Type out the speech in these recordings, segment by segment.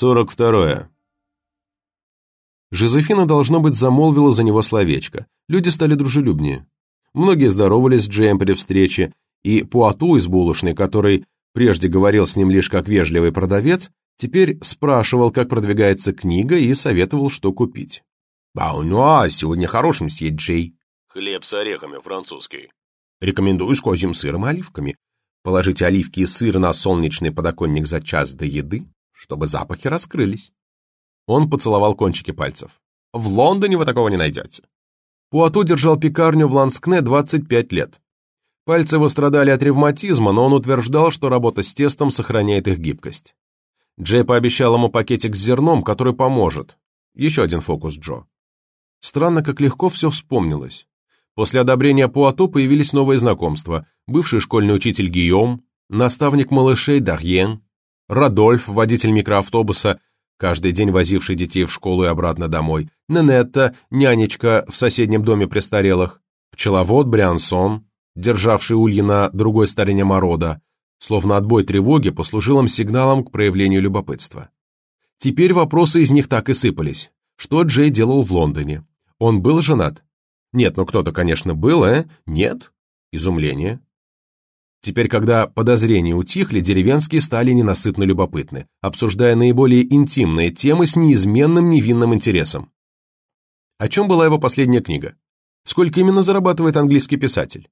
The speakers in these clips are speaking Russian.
Сорок второе. Жозефина, должно быть, замолвила за него словечко. Люди стали дружелюбнее. Многие здоровались с Джеем при встрече, и Пуату из булочной, который прежде говорил с ним лишь как вежливый продавец, теперь спрашивал, как продвигается книга, и советовал, что купить. «А у нас сегодня хорошим съесть Джей». «Хлеб с орехами французский». «Рекомендую с козьим сыром и оливками. Положите оливки и сыр на солнечный подоконник за час до еды, чтобы запахи раскрылись». Он поцеловал кончики пальцев. «В Лондоне вы такого не найдете». Пуату держал пекарню в Ланскне 25 лет. Пальцы его страдали от ревматизма, но он утверждал, что работа с тестом сохраняет их гибкость. Джей пообещал ему пакетик с зерном, который поможет. Еще один фокус Джо. Странно, как легко все вспомнилось. После одобрения Пуату появились новые знакомства. Бывший школьный учитель Гийом, наставник малышей Дарьен, Радольф, водитель микроавтобуса, каждый день возивший детей в школу и обратно домой, Ненетта, нянечка в соседнем доме престарелых, пчеловод Бриансон, державший ульи на другой стороне морода, словно отбой тревоги послужил им сигналом к проявлению любопытства. Теперь вопросы из них так и сыпались. Что Джей делал в Лондоне? Он был женат? Нет, ну кто-то, конечно, был, э? Нет? Изумление. Теперь, когда подозрения утихли, деревенские стали ненасытно любопытны, обсуждая наиболее интимные темы с неизменным невинным интересом. О чем была его последняя книга? Сколько именно зарабатывает английский писатель?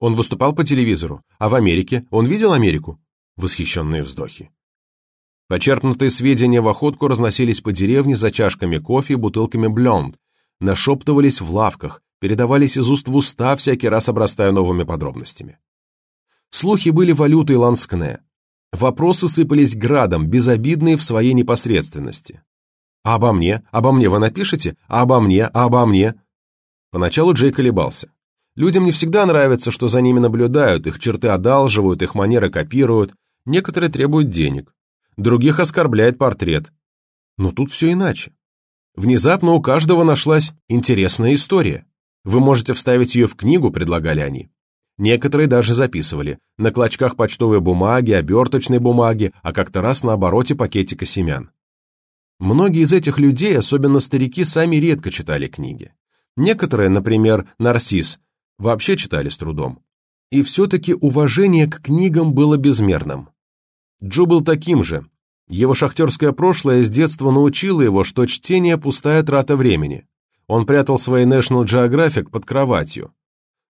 Он выступал по телевизору, а в Америке он видел Америку? Восхищенные вздохи. Почерпнутые сведения в охотку разносились по деревне за чашками кофе и бутылками блонд, нашептывались в лавках, передавались из уст в уста, всякий раз обрастая новыми подробностями. Слухи были валютой Ланскне. Вопросы сыпались градом, безобидные в своей непосредственности. «А обо мне? Обо мне вы напишете? А обо мне? А обо мне?» Поначалу Джей колебался. Людям не всегда нравится, что за ними наблюдают, их черты одалживают, их манеры копируют, некоторые требуют денег, других оскорбляет портрет. Но тут все иначе. Внезапно у каждого нашлась интересная история. Вы можете вставить ее в книгу, предлагали они. Некоторые даже записывали, на клочках почтовой бумаги, оберточной бумаги, а как-то раз на обороте пакетика семян. Многие из этих людей, особенно старики, сами редко читали книги. Некоторые, например, Нарсис, вообще читали с трудом. И все-таки уважение к книгам было безмерным. Джо был таким же. Его шахтерское прошлое с детства научило его, что чтение – пустая трата времени. Он прятал свои National Geographic под кроватью.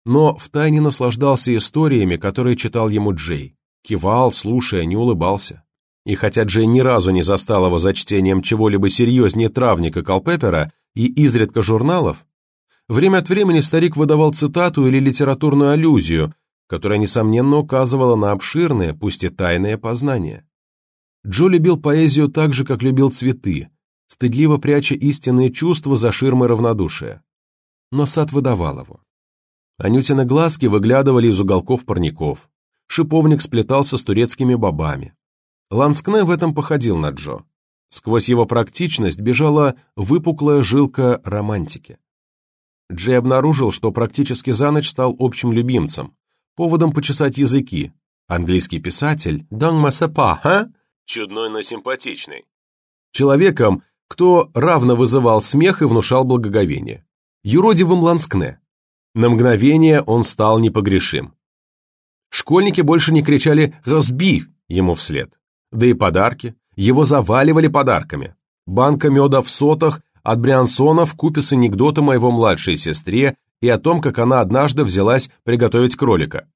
Но втайне наслаждался историями, которые читал ему Джей. Кивал, слушая, не улыбался. И хотя Джей ни разу не застал его за чтением чего-либо серьезнее травника Калпепера и изредка журналов, Время от времени старик выдавал цитату или литературную аллюзию, которая, несомненно, указывала на обширное, пусть и тайное познание. Джо любил поэзию так же, как любил цветы, стыдливо пряча истинные чувства за ширмой равнодушия. Но сад выдавал его. Анютины глазки выглядывали из уголков парников. Шиповник сплетался с турецкими бобами. Ланскне в этом походил на Джо. Сквозь его практичность бежала выпуклая жилка романтики. Джей обнаружил, что практически за ночь стал общим любимцем, поводом почесать языки. Английский писатель Дан Масапа, а? Чудной, но симпатичный. Человеком, кто равно вызывал смех и внушал благоговение. Юродивым Ланскне. На мгновение он стал непогрешим. Школьники больше не кричали «Разбив!» ему вслед. Да и подарки. Его заваливали подарками. Банка меда в сотах от Бриансона в купе с анекдотом о его младшей сестре и о том, как она однажды взялась приготовить кролика.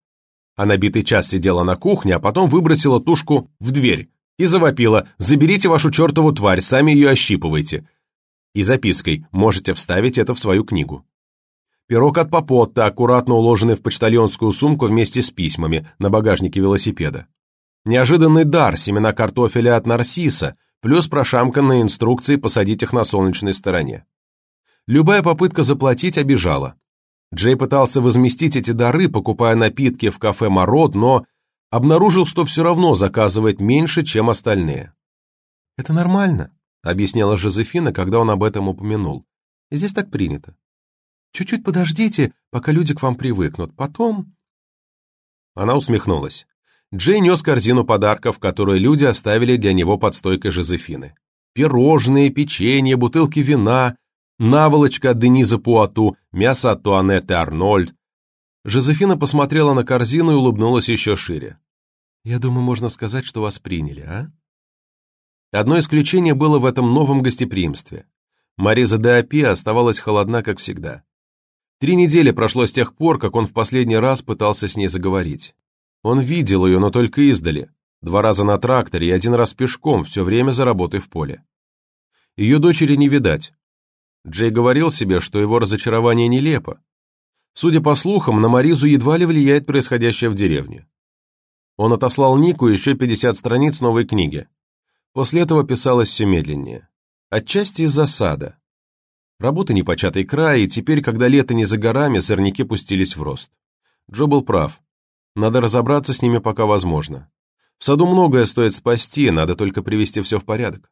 Она битый час сидела на кухне, а потом выбросила тушку в дверь и завопила «Заберите вашу чертову тварь, сами ее ощипывайте». И запиской «Можете вставить это в свою книгу». Пирог от Попотта, аккуратно уложенный в почтальонскую сумку вместе с письмами на багажнике велосипеда. Неожиданный дар семена картофеля от Нарсиса, плюс прошамканные инструкции посадить их на солнечной стороне. Любая попытка заплатить обижала. Джей пытался возместить эти дары, покупая напитки в кафе «Мород», но обнаружил, что все равно заказывает меньше, чем остальные. «Это нормально», — объясняла Жозефина, когда он об этом упомянул. «Здесь так принято. Чуть-чуть подождите, пока люди к вам привыкнут. Потом...» Она усмехнулась. Джей нес корзину подарков, которые люди оставили для него под стойкой Жозефины. Пирожные, печенье, бутылки вина, наволочка от Дениза Пуату, мясо от Туанетты Арнольд. Жозефина посмотрела на корзину и улыбнулась еще шире. «Я думаю, можно сказать, что вас приняли, а?» Одно исключение было в этом новом гостеприимстве. Мариза де Апи оставалась холодна, как всегда. Три недели прошло с тех пор, как он в последний раз пытался с ней заговорить. Он видел ее, но только издали, два раза на тракторе и один раз пешком, все время за работой в поле. Ее дочери не видать. Джей говорил себе, что его разочарование нелепо. Судя по слухам, на Маризу едва ли влияет происходящее в деревне. Он отослал Нику еще 50 страниц новой книги. После этого писалось все медленнее. Отчасти из засада. Работа непочатый край, и теперь, когда лето не за горами, сорняки пустились в рост. Джо был прав. Надо разобраться с ними пока возможно. В саду многое стоит спасти, надо только привести все в порядок.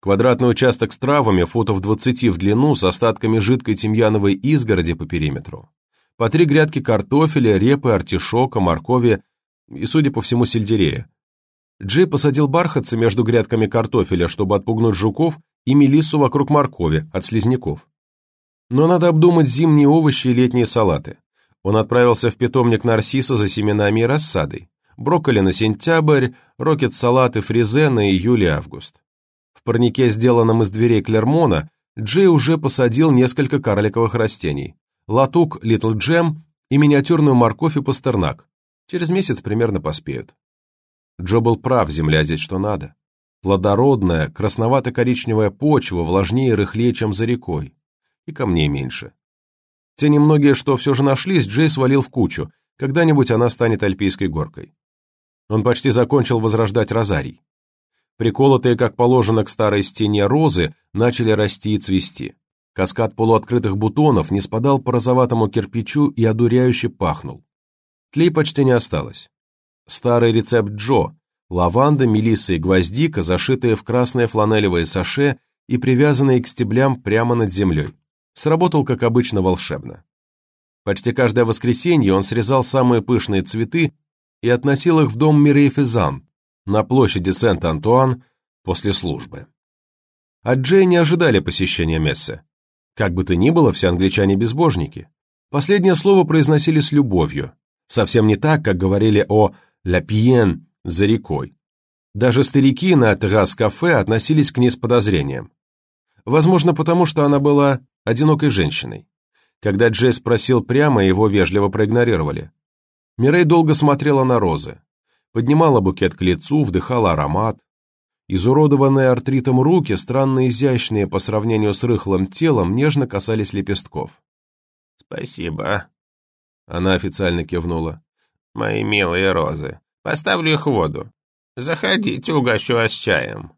Квадратный участок с травами, футов 20 в длину, с остатками жидкой тимьяновой изгороди по периметру. По три грядки картофеля, репы, артишока, моркови и, судя по всему, сельдерея. Джей посадил бархатцы между грядками картофеля, чтобы отпугнуть жуков, и мелиссу вокруг моркови, от слизняков. Но надо обдумать зимние овощи и летние салаты. Он отправился в питомник нарцисса за семенами и рассадой. Брокколи на сентябрь, рокет-салат и фризе на июль и август. В парнике, сделанном из дверей Клермона, Джей уже посадил несколько карликовых растений. Латук, Литл Джем и миниатюрную морковь и пастернак. Через месяц примерно поспеют. Джо был прав, земля здесь что надо. Плодородная, красновато-коричневая почва влажнее и рыхлее, чем за рекой. И камней меньше. Те немногие, что все же нашлись, Джей свалил в кучу. Когда-нибудь она станет альпийской горкой. Он почти закончил возрождать розарий. Приколотые, как положено, к старой стене розы начали расти и цвести. Каскад полуоткрытых бутонов не спадал по розоватому кирпичу и одуряюще пахнул. Тлей почти не осталось. Старый рецепт Джо – лаванда, мелисса и гвоздика, зашитые в красное фланелевое саше и привязанные к стеблям прямо над землей. Сработал, как обычно, волшебно. Почти каждое воскресенье он срезал самые пышные цветы и относил их в дом Мирей Физан на площади Сент-Антуан после службы. От Джей не ожидали посещения мессы. Как бы то ни было, все англичане безбожники. Последнее слово произносили с любовью. Совсем не так, как говорили о «Ля Пьен» за рекой. Даже старики на террас-кафе относились к ней с подозрением. Возможно, потому что она была одинокой женщиной. Когда Джей спросил прямо, его вежливо проигнорировали. Мирей долго смотрела на розы. Поднимала букет к лицу, вдыхала аромат. Изуродованные артритом руки, странно изящные по сравнению с рыхлым телом, нежно касались лепестков. «Спасибо», — она официально кивнула мои милые розы. Поставлю их в воду. Заходите, угощу вас чаем».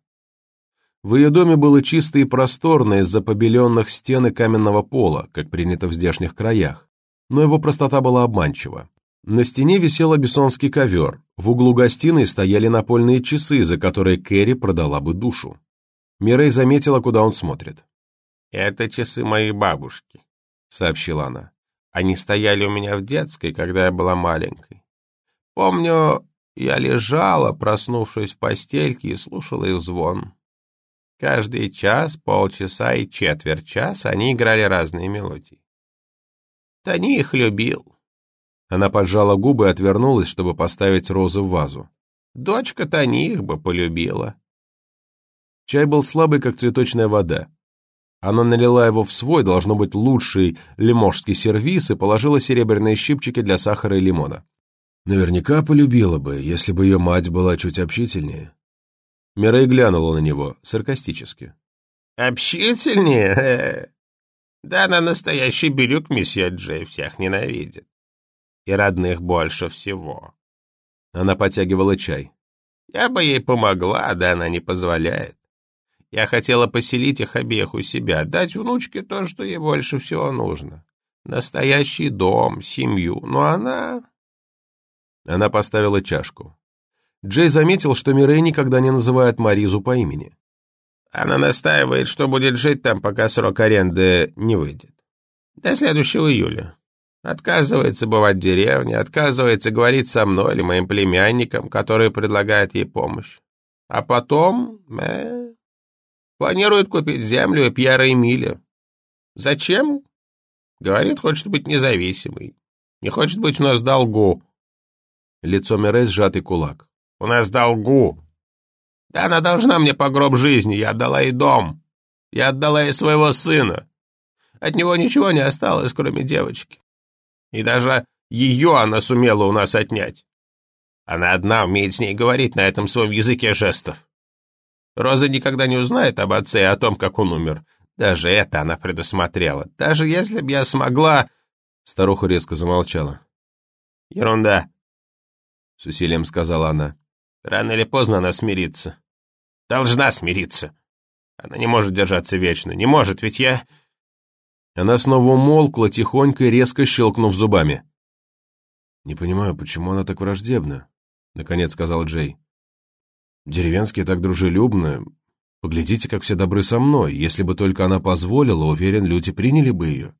В ее доме было чисто и просторно из-за побеленных стен и каменного пола, как принято в здешних краях, но его простота была обманчива. На стене висел абиссонский ковер, в углу гостиной стояли напольные часы, за которые Кэрри продала бы душу. Мирей заметила, куда он смотрит. «Это часы моей бабушки», — сообщила она. «Они стояли у меня в детской, когда я была маленькой. Помню, я лежала, проснувшись в постельке, и слушала их звон. Каждый час, полчаса и четверть часа они играли разные мелодии. Тони их любил. Она поджала губы и отвернулась, чтобы поставить розы в вазу. Дочка Тони их бы полюбила. Чай был слабый, как цветочная вода. Она налила его в свой, должно быть, лучший лиможский сервиз и положила серебряные щипчики для сахара и лимона. Наверняка полюбила бы, если бы ее мать была чуть общительнее. Мирей глянула на него саркастически. «Общительнее? Да она настоящий бирюк, месье Джей, всех ненавидит. И родных больше всего». Она потягивала чай. «Я бы ей помогла, да она не позволяет. Я хотела поселить их обеих у себя, дать внучке то, что ей больше всего нужно. Настоящий дом, семью, но она она поставила чашку. Джей заметил, что Мирей никогда не называет Маризу по имени. Она настаивает, что будет жить там, пока срок аренды не выйдет. До следующего июля. Отказывается бывать в деревне, отказывается говорить со мной или моим племянником, который предлагает ей помощь. А потом... Э, Планирует купить землю Пьера Эмиля. Зачем? Говорит, хочет быть независимой. Не хочет быть у нас долгу. Лицо Мирей сжатый кулак. У нас долгу. Да она должна мне по гроб жизни, я отдала ей дом. Я отдала ей своего сына. От него ничего не осталось, кроме девочки. И даже ее она сумела у нас отнять. Она одна умеет с ней говорить на этом своем языке жестов. Роза никогда не узнает об отце и о том, как он умер. Даже это она предусмотрела. Даже если б я смогла...» Старуха резко замолчала. «Ерунда», — с усилием сказала она. «Рано или поздно она смирится. Должна смириться. Она не может держаться вечно. Не может, ведь я...» Она снова умолкла, тихонько и резко щелкнув зубами. «Не понимаю, почему она так враждебна?» — наконец сказал Джей. «Деревенские так дружелюбны. Поглядите, как все добры со мной. Если бы только она позволила, уверен, люди приняли бы ее.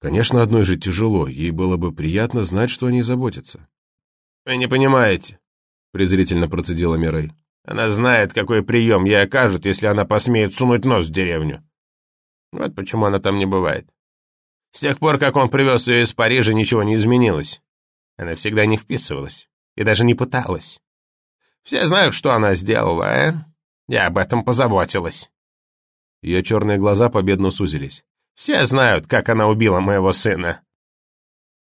Конечно, одной жить тяжело. Ей было бы приятно знать, что о ней заботятся». «Вы не понимаете», — презрительно процедила Мирей. «Она знает, какой прием ей окажут, если она посмеет сунуть нос в деревню. Вот почему она там не бывает. С тех пор, как он привез ее из Парижа, ничего не изменилось. Она всегда не вписывалась и даже не пыталась. Все знают, что она сделала, а? Я об этом позаботилась. Ее черные глаза победно сузились. Все знают, как она убила моего сына.